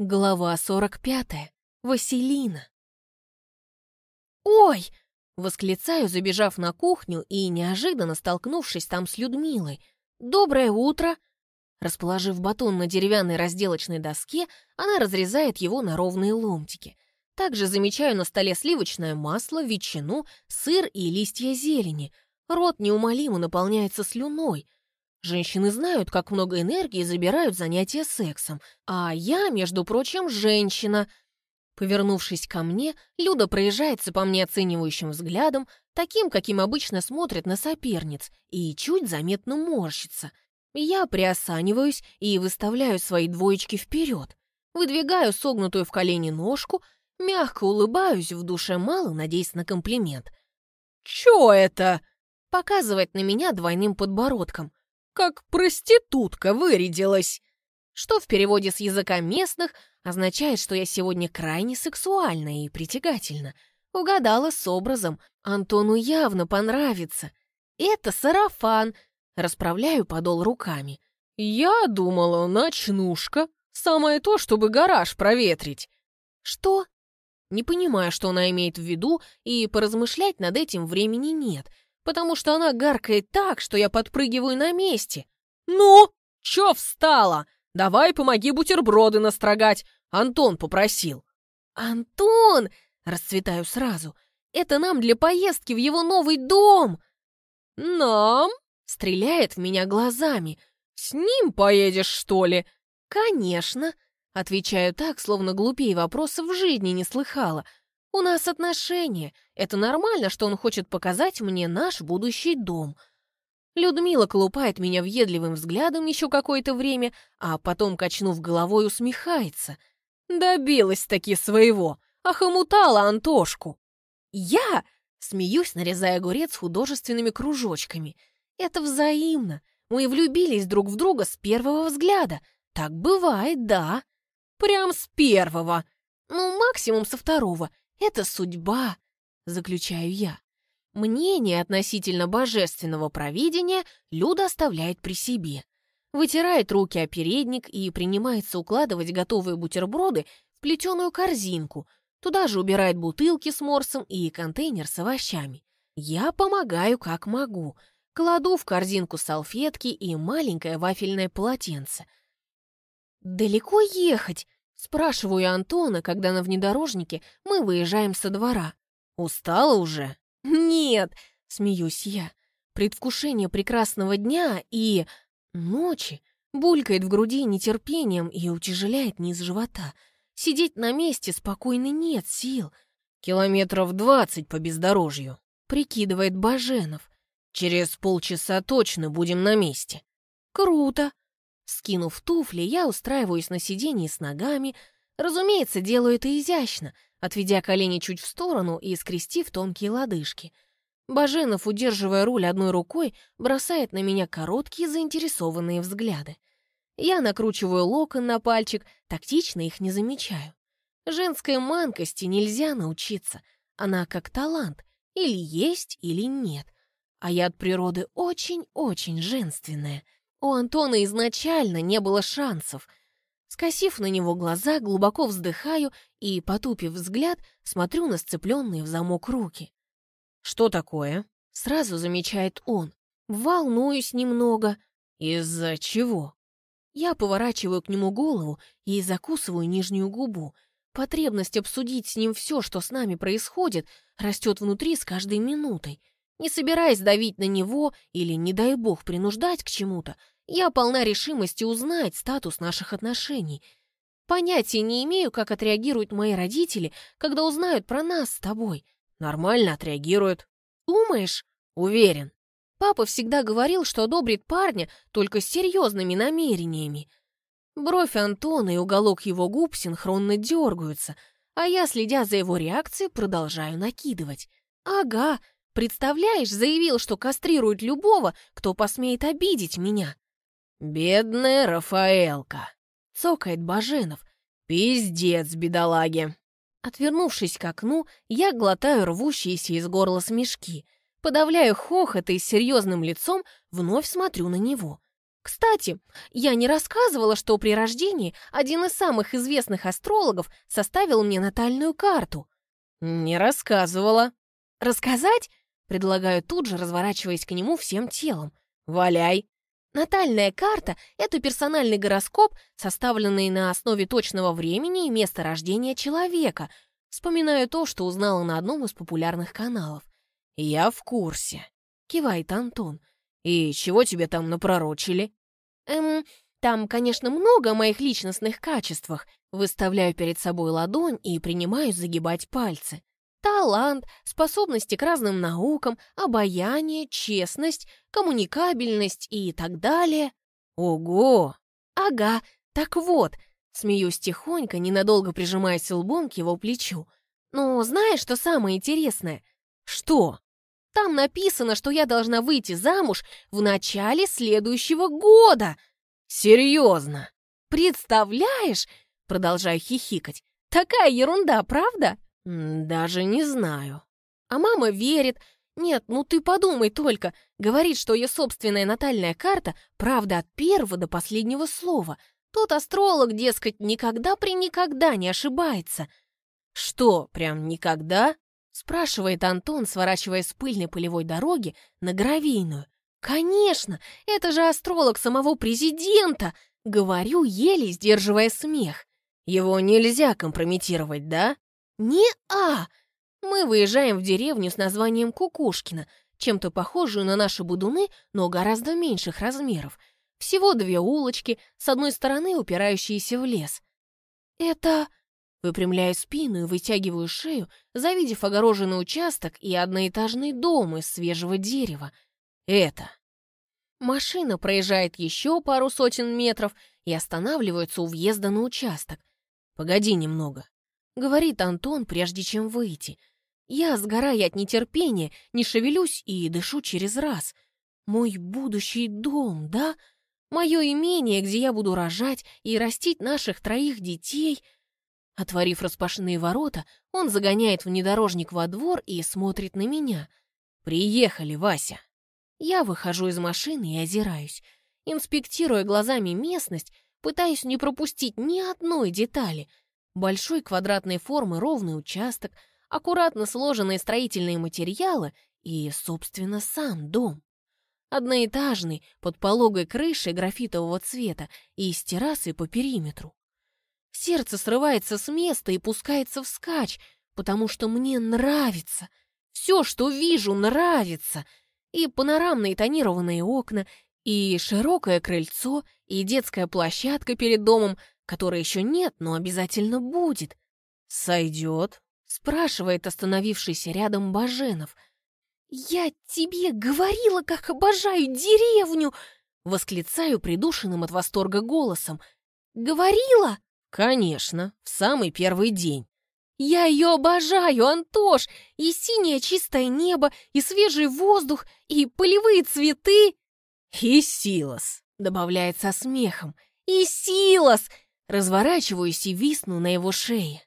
Глава 45. Василина. «Ой!» — восклицаю, забежав на кухню и неожиданно столкнувшись там с Людмилой. «Доброе утро!» Расположив батон на деревянной разделочной доске, она разрезает его на ровные ломтики. Также замечаю на столе сливочное масло, ветчину, сыр и листья зелени. Рот неумолимо наполняется слюной — Женщины знают, как много энергии забирают занятия сексом, а я, между прочим, женщина. Повернувшись ко мне, Люда проезжается по мне оценивающим взглядом, таким, каким обычно смотрит на соперниц, и чуть заметно морщится. Я приосаниваюсь и выставляю свои двоечки вперед. Выдвигаю согнутую в колени ножку, мягко улыбаюсь, в душе мало, надеясь на комплимент. «Чё это?» Показывает на меня двойным подбородком как проститутка вырядилась!» Что в переводе с языка местных означает, что я сегодня крайне сексуальна и притягательна. Угадала с образом. Антону явно понравится. Это сарафан. Расправляю подол руками. «Я думала, ночнушка. Самое то, чтобы гараж проветрить». «Что?» Не понимаю, что она имеет в виду, и поразмышлять над этим времени нет — потому что она гаркает так, что я подпрыгиваю на месте. «Ну, чё встала? Давай помоги бутерброды настрогать!» Антон попросил. «Антон!» — расцветаю сразу. «Это нам для поездки в его новый дом!» «Нам?» — стреляет в меня глазами. «С ним поедешь, что ли?» «Конечно!» — отвечаю так, словно глупее вопросов в жизни не слыхала — у нас отношения. Это нормально, что он хочет показать мне наш будущий дом. Людмила колупает меня въедливым взглядом еще какое-то время, а потом, качнув головой, усмехается. Добилась-таки своего, охомутала Антошку. Я смеюсь, нарезая огурец художественными кружочками. Это взаимно. Мы влюбились друг в друга с первого взгляда. Так бывает, да. Прям с первого. Ну, максимум со второго. Это судьба, заключаю я. Мнение относительно божественного провидения Люда оставляет при себе. Вытирает руки о передник и принимается укладывать готовые бутерброды в плетеную корзинку. Туда же убирает бутылки с морсом и контейнер с овощами. Я помогаю как могу. Кладу в корзинку салфетки и маленькое вафельное полотенце. «Далеко ехать?» Спрашиваю Антона, когда на внедорожнике мы выезжаем со двора. «Устала уже?» «Нет», — смеюсь я. Предвкушение прекрасного дня и... ночи булькает в груди нетерпением и утяжеляет низ живота. Сидеть на месте спокойно нет сил. «Километров двадцать по бездорожью», — прикидывает Баженов. «Через полчаса точно будем на месте». «Круто», Скинув туфли, я устраиваюсь на сиденье с ногами. Разумеется, делаю это изящно, отведя колени чуть в сторону и скрестив тонкие лодыжки. Баженов, удерживая руль одной рукой, бросает на меня короткие заинтересованные взгляды. Я накручиваю локон на пальчик, тактично их не замечаю. Женской манкости нельзя научиться. Она как талант, или есть, или нет. А я от природы очень-очень женственная — у Антона изначально не было шансов. Скосив на него глаза, глубоко вздыхаю и, потупив взгляд, смотрю на сцепленные в замок руки. «Что такое?» — сразу замечает он. «Волнуюсь немного». «Из-за чего?» Я поворачиваю к нему голову и закусываю нижнюю губу. Потребность обсудить с ним все, что с нами происходит, растет внутри с каждой минутой. Не собираясь давить на него или, не дай бог, принуждать к чему-то, я полна решимости узнать статус наших отношений. Понятия не имею, как отреагируют мои родители, когда узнают про нас с тобой. Нормально отреагируют. Думаешь? Уверен. Папа всегда говорил, что одобрит парня только с серьезными намерениями. Бровь Антона и уголок его губ синхронно дергаются, а я, следя за его реакцией, продолжаю накидывать. Ага, Представляешь, заявил, что кастрирует любого, кто посмеет обидеть меня. «Бедная Рафаэлка!» — цокает Баженов. «Пиздец, бедолаги!» Отвернувшись к окну, я глотаю рвущиеся из горла смешки, подавляю хохот и с серьезным лицом вновь смотрю на него. Кстати, я не рассказывала, что при рождении один из самых известных астрологов составил мне натальную карту. Не рассказывала. Рассказать? Предлагаю тут же, разворачиваясь к нему всем телом. Валяй. Натальная карта — это персональный гороскоп, составленный на основе точного времени и места рождения человека. Вспоминаю то, что узнала на одном из популярных каналов. «Я в курсе», — кивает Антон. «И чего тебе там напророчили?» «Эм, там, конечно, много о моих личностных качествах. Выставляю перед собой ладонь и принимаю загибать пальцы. Талант, способности к разным наукам, обаяние, честность, коммуникабельность и так далее. Ого! Ага, так вот, смеюсь тихонько, ненадолго прижимаясь лбом к его плечу. Но знаешь, что самое интересное? Что? Там написано, что я должна выйти замуж в начале следующего года. Серьезно? Представляешь? Продолжаю хихикать. Такая ерунда, правда? Даже не знаю. А мама верит. Нет, ну ты подумай только. Говорит, что ее собственная натальная карта правда от первого до последнего слова. Тот астролог, дескать, никогда при никогда не ошибается. Что, прям никогда? Спрашивает Антон, сворачивая с пыльной полевой дороги на гравийную. «Конечно! Это же астролог самого президента!» Говорю, еле сдерживая смех. «Его нельзя компрометировать, да?» «Не-а!» Мы выезжаем в деревню с названием Кукушкина, чем-то похожую на наши будуны, но гораздо меньших размеров. Всего две улочки, с одной стороны упирающиеся в лес. «Это...» Выпрямляю спину и вытягиваю шею, завидев огороженный участок и одноэтажный дом из свежего дерева. «Это...» Машина проезжает еще пару сотен метров и останавливается у въезда на участок. «Погоди немного», говорит Антон, прежде чем выйти. Я, сгорая от нетерпения, не шевелюсь и дышу через раз. Мой будущий дом, да? Мое имение, где я буду рожать и растить наших троих детей. Отворив распашные ворота, он загоняет внедорожник во двор и смотрит на меня. «Приехали, Вася!» Я выхожу из машины и озираюсь. Инспектируя глазами местность, пытаюсь не пропустить ни одной детали — Большой квадратной формы ровный участок, аккуратно сложенные строительные материалы и, собственно, сам дом. Одноэтажный, под пологой крышей графитового цвета и с террасой по периметру. Сердце срывается с места и пускается вскачь, потому что мне нравится. Все, что вижу, нравится. И панорамные тонированные окна, и широкое крыльцо, и детская площадка перед домом, которой еще нет, но обязательно будет. «Сойдет?» — спрашивает остановившийся рядом Баженов. «Я тебе говорила, как обожаю деревню!» — восклицаю придушенным от восторга голосом. «Говорила?» «Конечно, в самый первый день». «Я ее обожаю, Антош! И синее чистое небо, и свежий воздух, и полевые цветы!» «И Силос!» — добавляет со смехом. «И Силос!» Разворачиваюсь и висну на его шее.